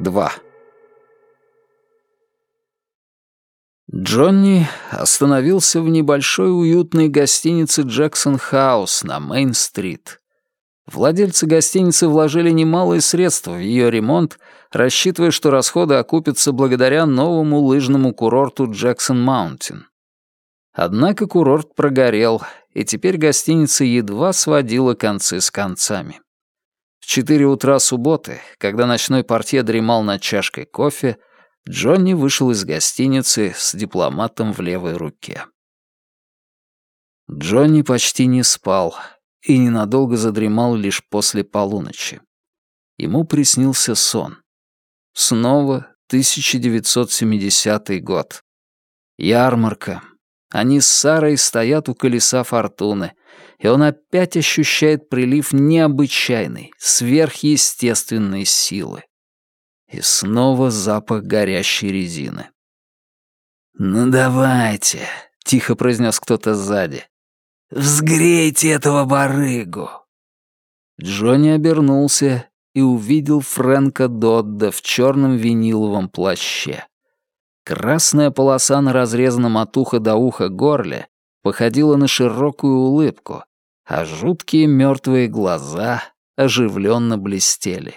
2. Джонни остановился в небольшой уютной гостинице «Джексон Хаус» на Мейн-стрит. Владельцы гостиницы вложили немалые средства в ее ремонт, рассчитывая, что расходы окупятся благодаря новому лыжному курорту «Джексон Маунтин». Однако курорт прогорел, и теперь гостиница едва сводила концы с концами. В четыре утра субботы, когда ночной портье дремал над чашкой кофе, Джонни вышел из гостиницы с дипломатом в левой руке. Джонни почти не спал и ненадолго задремал лишь после полуночи. Ему приснился сон. Снова 1970 год. Ярмарка. Они с Сарой стоят у колеса фортуны, и он опять ощущает прилив необычайной, сверхъестественной силы. И снова запах горящей резины. «Ну давайте», — тихо произнес кто-то сзади. «Взгрейте этого барыгу!» Джонни обернулся и увидел Фрэнка Додда в черном виниловом плаще. Красная полоса на разрезанном от уха до уха горле походила на широкую улыбку, а жуткие мертвые глаза оживленно блестели.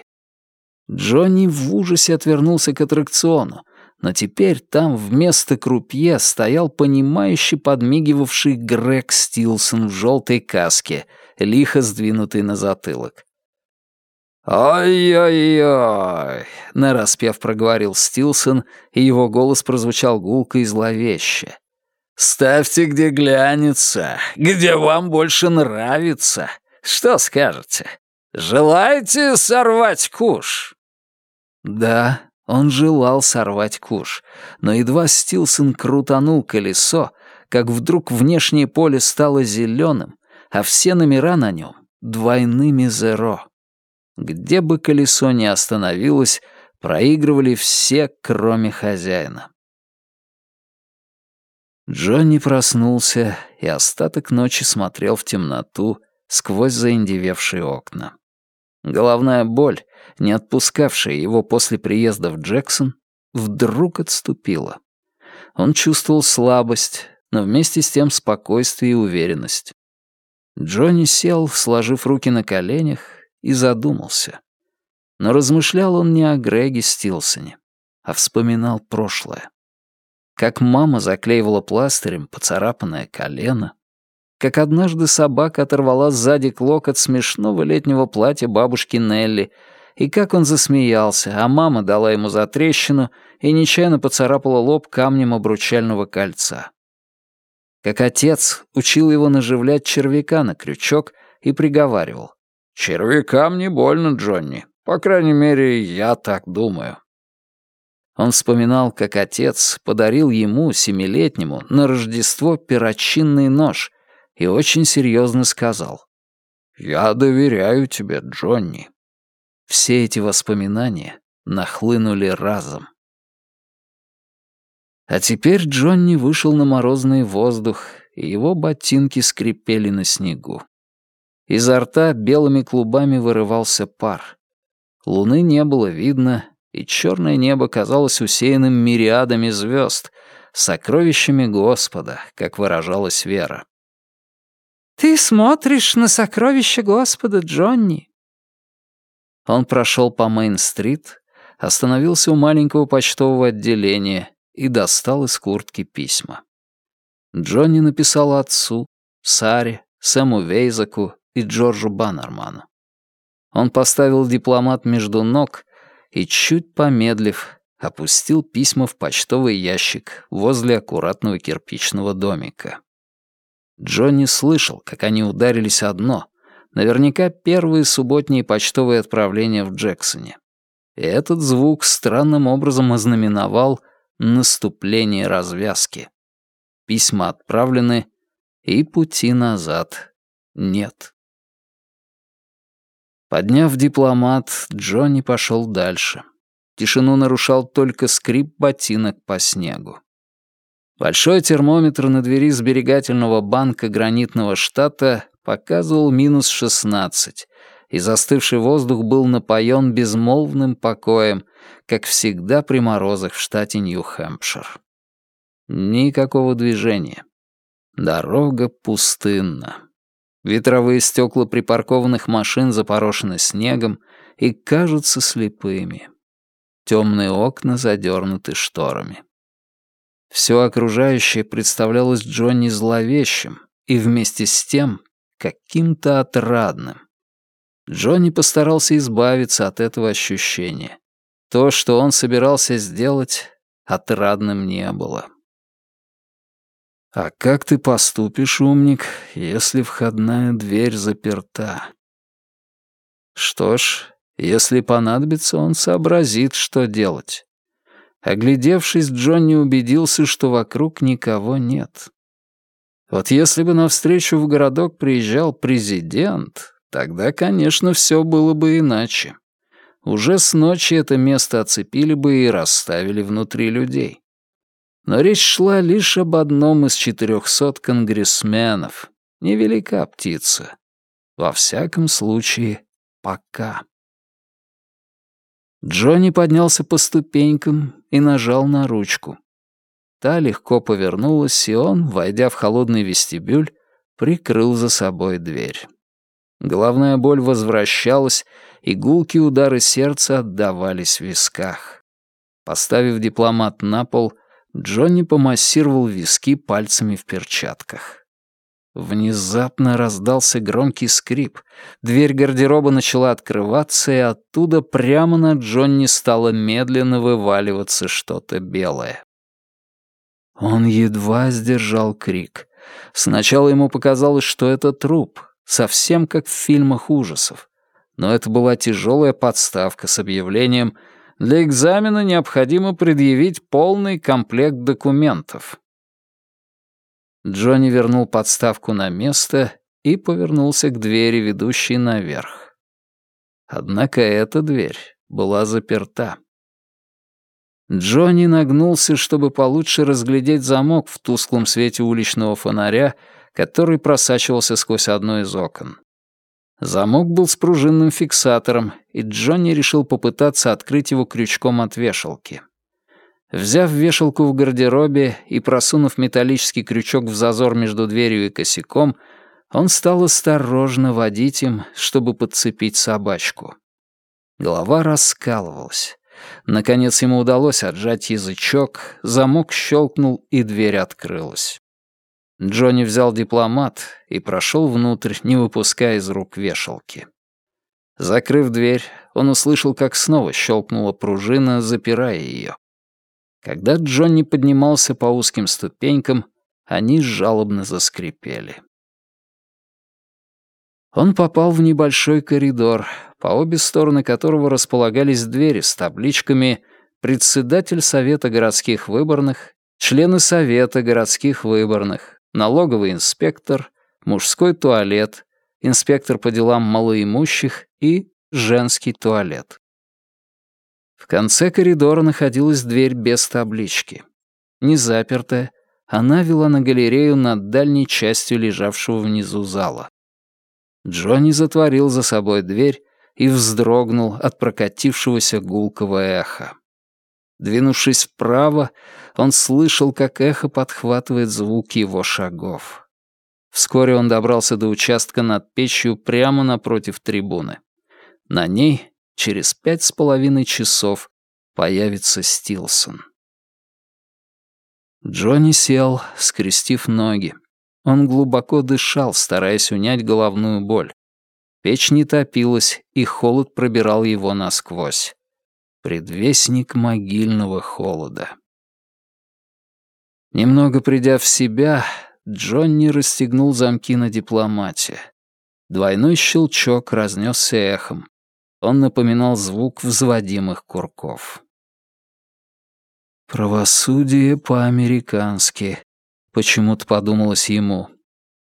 Джонни в ужасе отвернулся к аттракциону, но теперь там вместо крупье стоял понимающий подмигивавший Грег Стилсон в желтой каске, лихо сдвинутый на затылок. «Ой-ой-ой!» — нараспев проговорил Стилсон, и его голос прозвучал гулко и зловеще. Ставьте, где глянется, где вам больше нравится. Что скажете? Желаете сорвать куш?» Да, он желал сорвать куш, но едва Стилсон крутанул колесо, как вдруг внешнее поле стало зеленым, а все номера на нем — двойными зеро. Где бы колесо ни остановилось, проигрывали все, кроме хозяина. Джонни проснулся и остаток ночи смотрел в темноту сквозь заиндевевшие окна. Головная боль, не отпускавшая его после приезда в Джексон, вдруг отступила. Он чувствовал слабость, но вместе с тем спокойствие и уверенность. Джонни сел, сложив руки на коленях, и задумался. Но размышлял он не о Греге Стилсоне, а вспоминал прошлое как мама заклеивала пластырем поцарапанное колено, как однажды собака оторвала сзади клок от смешного летнего платья бабушки Нелли, и как он засмеялся, а мама дала ему затрещину и нечаянно поцарапала лоб камнем обручального кольца. Как отец учил его наживлять червяка на крючок и приговаривал. «Червякам не больно, Джонни. По крайней мере, я так думаю». Он вспоминал, как отец подарил ему, семилетнему, на Рождество перочинный нож и очень серьезно сказал «Я доверяю тебе, Джонни». Все эти воспоминания нахлынули разом. А теперь Джонни вышел на морозный воздух, и его ботинки скрипели на снегу. Изо рта белыми клубами вырывался пар. Луны не было видно, и черное небо казалось усеянным мириадами звезд, сокровищами Господа, как выражалась Вера. «Ты смотришь на сокровища Господа, Джонни?» Он прошел по Мейн-стрит, остановился у маленького почтового отделения и достал из куртки письма. Джонни написал отцу, Саре, Сэму Вейзаку и Джорджу Баннерману. Он поставил дипломат между ног и, чуть помедлив, опустил письма в почтовый ящик возле аккуратного кирпичного домика. Джонни слышал, как они ударились одно, наверняка первые субботние почтовые отправления в Джексоне. И этот звук странным образом ознаменовал наступление развязки. Письма отправлены, и пути назад нет. Подняв дипломат, Джонни пошел дальше. Тишину нарушал только скрип ботинок по снегу. Большой термометр на двери сберегательного банка гранитного штата показывал минус 16, и застывший воздух был напоен безмолвным покоем, как всегда при морозах в штате Нью-Хэмпшир. Никакого движения. Дорога пустынна. Ветровые стекла припаркованных машин запорошены снегом и кажутся слепыми. Темные окна задернуты шторами. Все окружающее представлялось Джонни зловещим и вместе с тем каким-то отрадным. Джонни постарался избавиться от этого ощущения. То, что он собирался сделать, отрадным не было. «А как ты поступишь, умник, если входная дверь заперта?» Что ж, если понадобится, он сообразит, что делать. Оглядевшись, Джонни убедился, что вокруг никого нет. Вот если бы навстречу в городок приезжал президент, тогда, конечно, все было бы иначе. Уже с ночи это место оцепили бы и расставили внутри людей. Но речь шла лишь об одном из четырехсот конгрессменов. Невелика птица. Во всяком случае, пока. Джонни поднялся по ступенькам и нажал на ручку. Та легко повернулась, и он, войдя в холодный вестибюль, прикрыл за собой дверь. Головная боль возвращалась, и гулкие удары сердца отдавались в висках. Поставив дипломат на пол, Джонни помассировал виски пальцами в перчатках. Внезапно раздался громкий скрип. Дверь гардероба начала открываться, и оттуда прямо на Джонни стало медленно вываливаться что-то белое. Он едва сдержал крик. Сначала ему показалось, что это труп, совсем как в фильмах ужасов. Но это была тяжелая подставка с объявлением — для экзамена необходимо предъявить полный комплект документов. Джонни вернул подставку на место и повернулся к двери, ведущей наверх. Однако эта дверь была заперта. Джонни нагнулся, чтобы получше разглядеть замок в тусклом свете уличного фонаря, который просачивался сквозь одно из окон. Замок был с пружинным фиксатором, и Джонни решил попытаться открыть его крючком от вешалки. Взяв вешалку в гардеробе и просунув металлический крючок в зазор между дверью и косяком, он стал осторожно водить им, чтобы подцепить собачку. Голова раскалывалась. Наконец ему удалось отжать язычок, замок щелкнул, и дверь открылась. Джонни взял дипломат и прошел внутрь, не выпуская из рук вешалки. Закрыв дверь, он услышал, как снова щелкнула пружина, запирая ее. Когда Джонни поднимался по узким ступенькам, они жалобно заскрипели. Он попал в небольшой коридор, по обе стороны которого располагались двери с табличками «Председатель Совета городских выборных», «Члены Совета городских выборных», налоговый инспектор, мужской туалет, инспектор по делам малоимущих и женский туалет. В конце коридора находилась дверь без таблички. Не запертая, она вела на галерею над дальней частью лежавшего внизу зала. Джонни затворил за собой дверь и вздрогнул от прокатившегося гулкого эха. Двинувшись вправо, он слышал, как эхо подхватывает звук его шагов. Вскоре он добрался до участка над печью прямо напротив трибуны. На ней через пять с половиной часов появится Стилсон. Джонни сел, скрестив ноги. Он глубоко дышал, стараясь унять головную боль. Печь не топилась, и холод пробирал его насквозь. Предвестник могильного холода. Немного придя в себя, Джонни расстегнул замки на дипломате. Двойной щелчок разнесся эхом. Он напоминал звук взводимых курков. «Правосудие по-американски», — почему-то подумалось ему.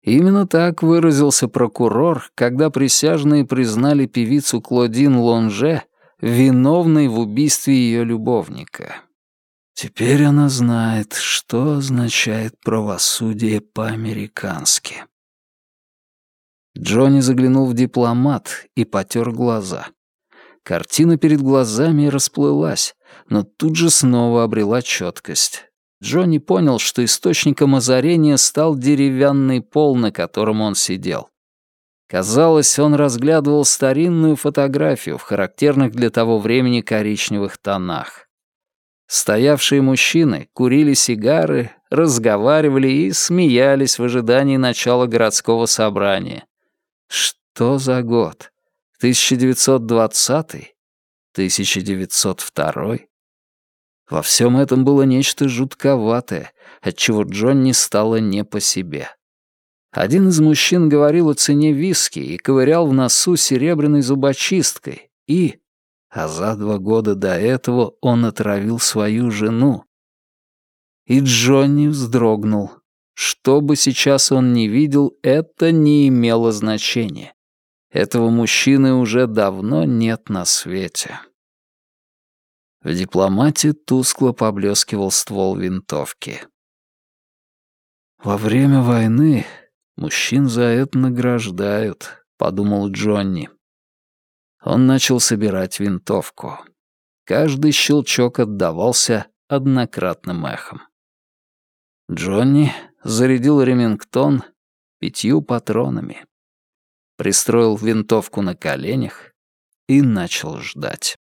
Именно так выразился прокурор, когда присяжные признали певицу Клодин Лонже виновной в убийстве ее любовника. Теперь она знает, что означает правосудие по-американски. Джонни заглянул в дипломат и потер глаза. Картина перед глазами расплылась, но тут же снова обрела четкость. Джонни понял, что источником озарения стал деревянный пол, на котором он сидел. Казалось, он разглядывал старинную фотографию в характерных для того времени коричневых тонах. Стоявшие мужчины курили сигары, разговаривали и смеялись в ожидании начала городского собрания. Что за год? 1920? 1902? Во всем этом было нечто жутковатое, отчего Джонни стало не по себе. Один из мужчин говорил о цене виски и ковырял в носу серебряной зубочисткой, и... А за два года до этого он отравил свою жену. И Джонни вздрогнул. Что бы сейчас он ни видел, это не имело значения. Этого мужчины уже давно нет на свете. В дипломате тускло поблескивал ствол винтовки. «Во время войны мужчин за это награждают», — подумал Джонни. Он начал собирать винтовку. Каждый щелчок отдавался однократным эхом. Джонни зарядил Ремингтон пятью патронами, пристроил винтовку на коленях и начал ждать.